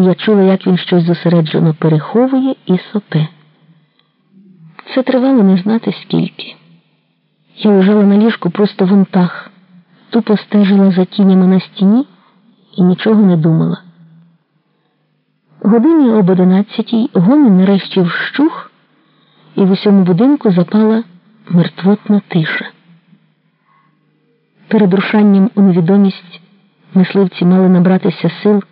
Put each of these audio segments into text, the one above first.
і я чула, як він щось зосереджено переховує і сопе. Це тривало не знати скільки. Я лежала на ліжку просто в унтах, тупо стежила за тінями на стіні і нічого не думала. Годині об одинадцятій гомін нарешті вщух, і в усьому будинку запала мертвотна тиша. Перед рушанням у невідомість мисливці мали набратися сил,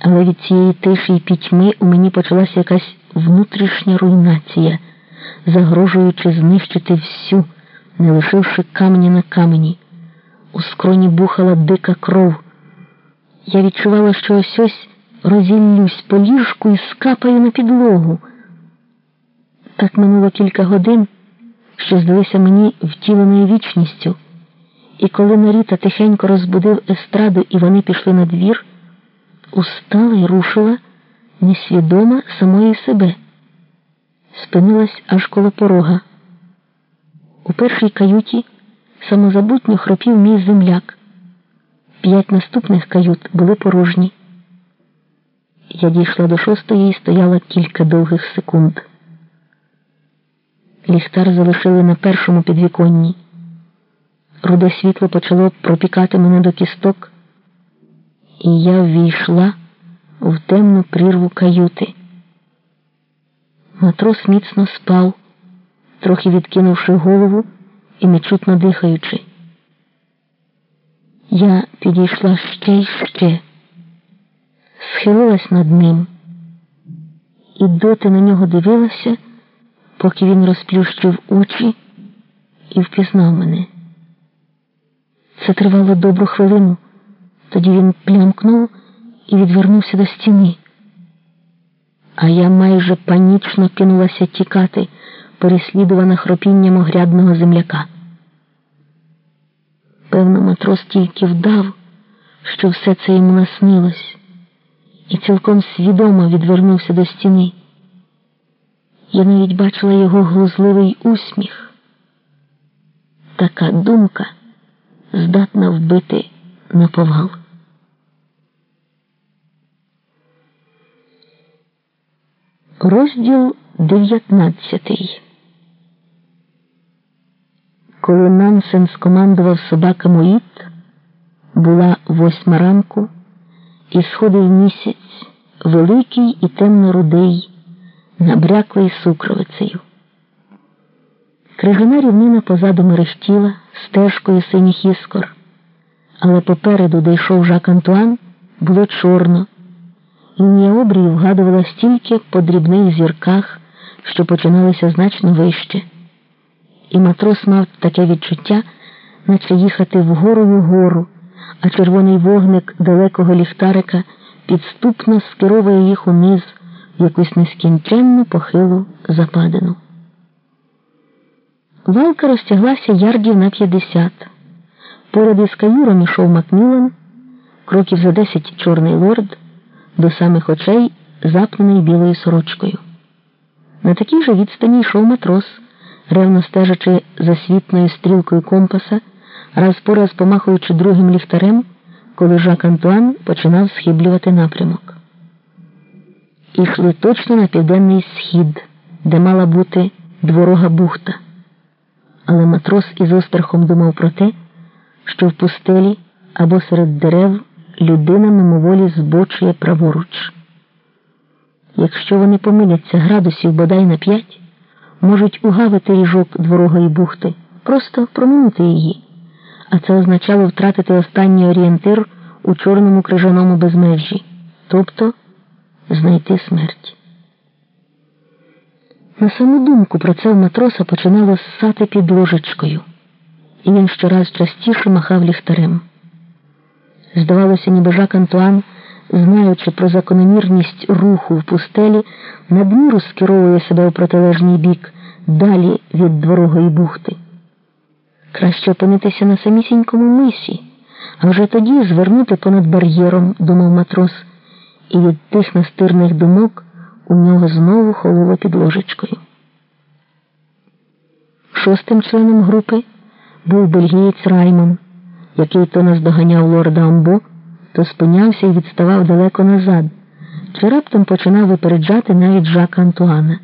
але від цієї тиші і пітьми у мені почалася якась внутрішня руйнація, загрожуючи знищити всю, не лишивши каменя на камені. У скроні бухала дика кров. Я відчувала, що ось ось розіллюсь по ліжку і скапаю на підлогу. Так минуло кілька годин, що здалися мені втіленою вічністю, і коли Наріта тихенько розбудив естраду, і вони пішли на двір, устала і рушила, несвідома самої себе, спинилась аж коло порога. У першій каюті самозабутньо хропів мій земляк. П'ять наступних кают були порожні. Я дійшла до шостої і стояла кілька довгих секунд. Ліхтар залишили на першому підвіконні. Руде світло почало пропікати мене до кісток, і я ввійшла в темну прірву каюти. Матрос міцно спав, трохи відкинувши голову і нечутно дихаючи. Я підійшла ще й ще, схилилась над ним і доти на нього дивилася, поки він розплющив очі і впізнав мене. Це тривало добру хвилину, тоді він плямкнув і відвернувся до стіни. А я майже панічно кинулася тікати, переслідувана хропінням огрядного земляка. Певно, матрос тільки вдав, що все це йому наснилось, і цілком свідомо відвернувся до стіни. Я навіть бачила його глузливий усміх. Така думка здатна вбити на повал. Розділ дев'ятнадцятий. Коли Нансен скомандував собаками Іт, була восьма ранку, і сходив місяць, великий і темно-рудий, набряклий сукровицею. Крижана рівнина позаду мерехтіла стежкою синіх іскор, але попереду, де йшов Жак Антуан, було чорно, лінія обрію вгадувала стільки по дрібних зірках, що починалися значно вище і матрос мав таке відчуття, наче їхати вгору й угору, а червоний вогник далекого ліхтарика підступно скеровує їх униз в якусь нескінченну похилу западину. Валка розтяглася ярдів на п'ятдесят. Поряд із каюром ішов Макмілан, кроків за десять чорний лорд, до самих очей запнений білою сорочкою. На такій же відстані йшов матрос ревно стежачи за світною стрілкою компаса, раз по раз помахуючи другим ліхтарем, коли Жак Антуан починав схиблювати напрямок. Ішли точно на південний схід, де мала бути дворога бухта. Але матрос із острахом думав про те, що в пустелі або серед дерев людина мимоволі збочує праворуч. Якщо вони помиляться градусів бодай на п'ять можуть угавити ріжок дворогої бухти, просто проминути її, а це означало втратити останній орієнтир у чорному крижаному безмежжі, тобто знайти смерть. На саму думку про це в матроса починало ссати під ложечкою, і він щораз частіше махав ліхтарем. Здавалося, ніби Жак Антуан, знаючи про закономірність руху в пустелі, надміру скеровує себе у протилежний бік, далі від дворогої бухти. Краще опинитися на самісінькому мисі, а вже тоді звернути понад бар'єром, думав матрос, і від тих настирних думок у нього знову хололо під ложечкою. Шостим членом групи був бельгієць Раймон, який то наздоганяв лорда Амбо, то спинявся і відставав далеко назад, чи раптом починав випереджати навіть Жака Антуана.